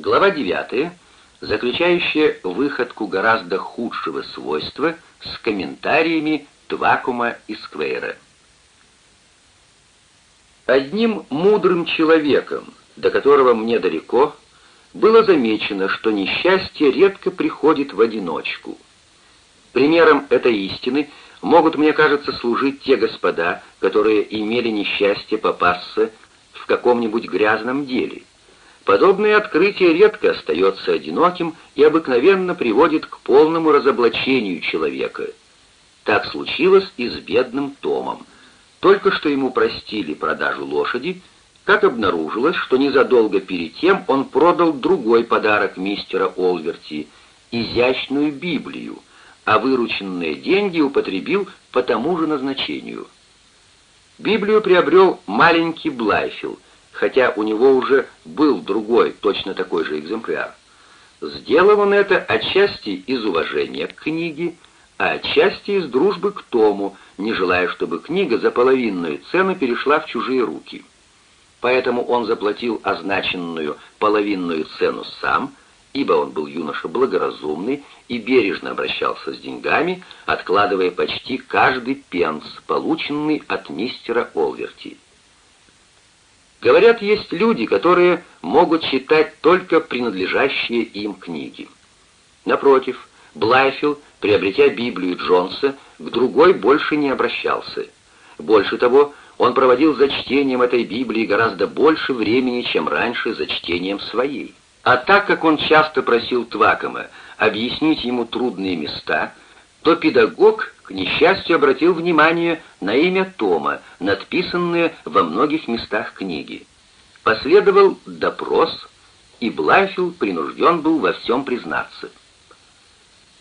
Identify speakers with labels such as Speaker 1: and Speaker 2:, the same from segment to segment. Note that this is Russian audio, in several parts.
Speaker 1: Глава 9, заключающая выходку гораздо худшего свойства с комментариями Твакума и Сквейра. Одним мудрым человеком, до которого мне далеко, было замечено, что несчастье редко приходит в одиночку. Примером этой истины могут, мне кажется, служить те господа, которые имели несчастье попасться в каком-нибудь грязном деле. Подобное открытие редко остается одиноким и обыкновенно приводит к полному разоблачению человека. Так случилось и с бедным Томом. Только что ему простили продажу лошади, как обнаружилось, что незадолго перед тем он продал другой подарок мистера Олверти — изящную Библию, а вырученные деньги употребил по тому же назначению. Библию приобрел маленький Блайфилл, хотя у него уже был другой, точно такой же экземпляр. Сделал он это отчасти из уважения к книге, а отчасти из дружбы к Тому, не желая, чтобы книга за половинную цену перешла в чужие руки. Поэтому он заплатил означенную половинную цену сам, ибо он был юноша благоразумный и бережно обращался с деньгами, откладывая почти каждый пенс, полученный от мистера Олверти. Говорят, есть люди, которые могут читать только принадлежащие им книги. Напротив, Блайфилл, приобретя Библию Джонса, к другой больше не обращался. Больше того, он проводил за чтением этой Библии гораздо больше времени, чем раньше за чтением своей. А так как он часто просил Твакома объяснить ему трудные места, то педагог, к несчастью, обратил внимание на имя Тома, надписанное во многих местах книги. Последовал допрос, и Блафил принужден был во всем признаться.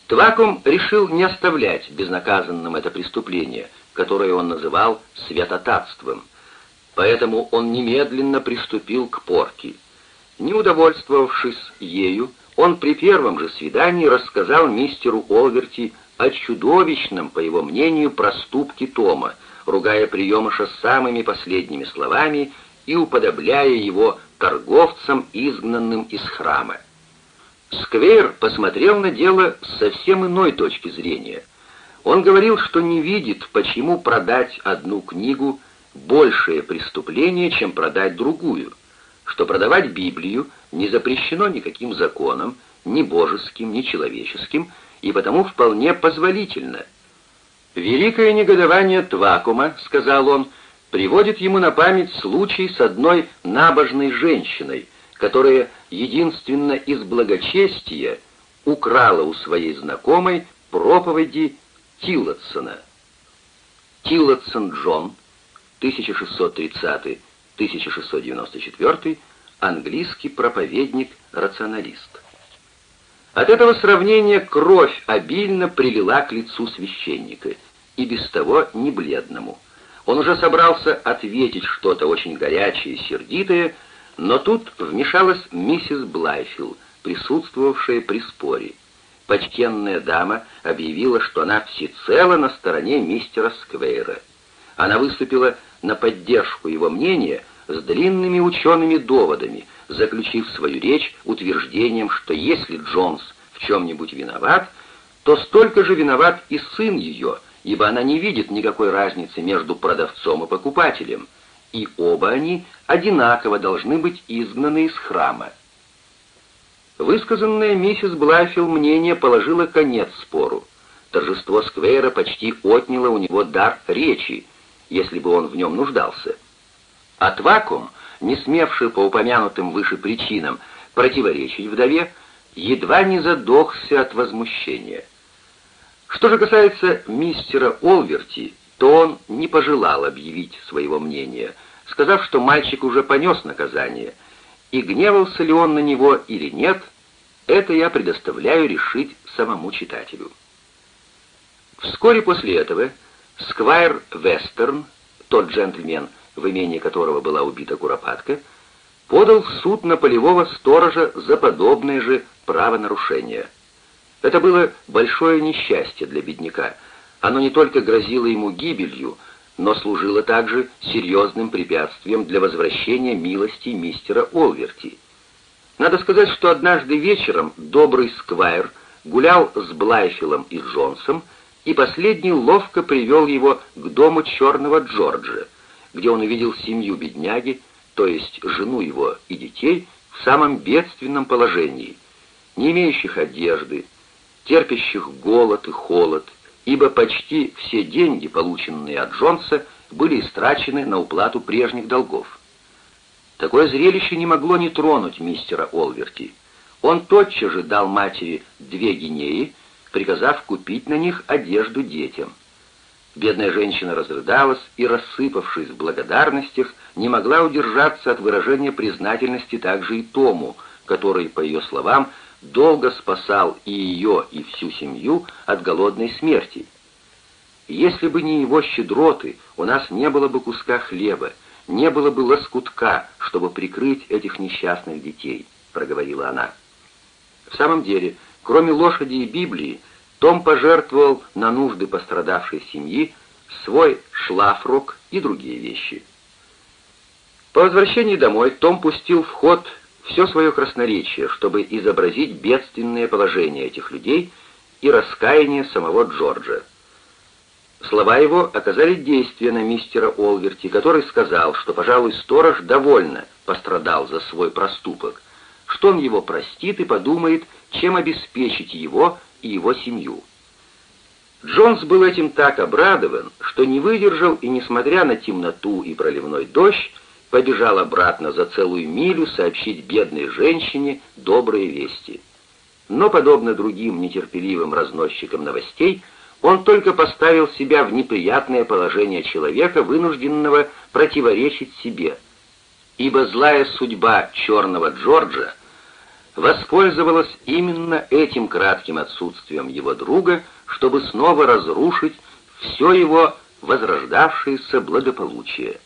Speaker 1: Твакум решил не оставлять безнаказанным это преступление, которое он называл святотатством, поэтому он немедленно приступил к порке. Не удовольствовавшись ею, он при первом же свидании рассказал мистеру Олверти о чудовищном, по его мнению, проступке Тома, ругая приемыша самыми последними словами и уподобляя его торговцам, изгнанным из храма. Сквейр посмотрел на дело с совсем иной точки зрения. Он говорил, что не видит, почему продать одну книгу большее преступление, чем продать другую, что продавать Библию не запрещено никаким законом, ни божеским, ни человеческим, и потому вполне позволительно. «Великое негодование Твакума», — сказал он, — приводит ему на память случай с одной набожной женщиной, которая единственно из благочестия украла у своей знакомой проповеди Тиллотсона. Тиллотсон Джон, 1630-1694, английский проповедник-рационалист. От этого сравнения кровь обильно прилила к лицу священника, и без того не бледному. Он уже собрался ответить что-то очень горячее и сердитое, но тут вмешалась миссис Блайфилл, присутствовавшая при споре. Почтенная дама объявила, что она всецело на стороне мистера Сквейра. Она выступила на поддержку его мнения с длинными учеными доводами, заключив свою речь утверждением, что если Джонс в чем-нибудь виноват, то столько же виноват и сын ее, ибо она не видит никакой разницы между продавцом и покупателем, и оба они одинаково должны быть изгнаны из храма. Высказанное миссис Блафилл мнение положило конец спору. Торжество Сквейра почти отняло у него дар речи, если бы он в нем нуждался. От вакуум не смевший по упомянутым выше причинам противоречить вдове, едва не задохся от возмущения. Что же касается мистера Олверти, то он не пожелал объявить своего мнения, сказав, что мальчик уже понес наказание, и гневался ли он на него или нет, это я предоставляю решить самому читателю. Вскоре после этого Сквайр Вестерн, тот джентльмен, в имении которого была убита Куропатка, подал в суд на полевого сторожа за подобное же правонарушение. Это было большое несчастье для бедняка. Оно не только грозило ему гибелью, но служило также серьезным препятствием для возвращения милости мистера Олверти. Надо сказать, что однажды вечером добрый сквайр гулял с Блайфилом и Джонсом, и последний ловко привел его к дому черного Джорджа, где он увидел семью бедняги, то есть жену его и детей, в самом бедственном положении, не имеющих одежды, терпящих голод и холод, ибо почти все деньги, полученные от Джонса, были истрачены на уплату прежних долгов. Такое зрелище не могло не тронуть мистера Олверти. Он тотчас же дал матери две гинеи, приказав купить на них одежду детям. Бедная женщина разрыдалась и, рассыпавшись в благодарностях, не могла удержаться от выражения признательности также и Тому, который, по ее словам, долго спасал и ее, и всю семью от голодной смерти. Если бы не его щедроты, у нас не было бы куска хлеба, не было бы лоскутка, чтобы прикрыть этих несчастных детей», — проговорила она. В самом деле, кроме лошади и Библии, том пожертвовал на нужды пострадавшей семьи свой шлафрок и другие вещи. По возвращении домой Том пустил в ход все свое красноречие, чтобы изобразить бедственное положение этих людей и раскаяние самого Джорджа. Слова его оказали действие на мистера Олверти, который сказал, что, пожалуй, сторож довольно пострадал за свой проступок, что он его простит и подумает, чем обеспечить его и его семью. Джонс был этим так обрадован, что не выдержал и, несмотря на темноту и проливной дождь, побежал обратно за целую милю сообщить бедной женщине добрые вести. Но, подобно другим нетерпеливым разносчикам новостей, он только поставил себя в неприятное положение человека, вынужденного противоречить себе. Ибо злая судьба черного Джорджа воспользовалась именно этим кратким отсутствием его друга, чтобы снова разрушить все его возрождавшееся благополучие.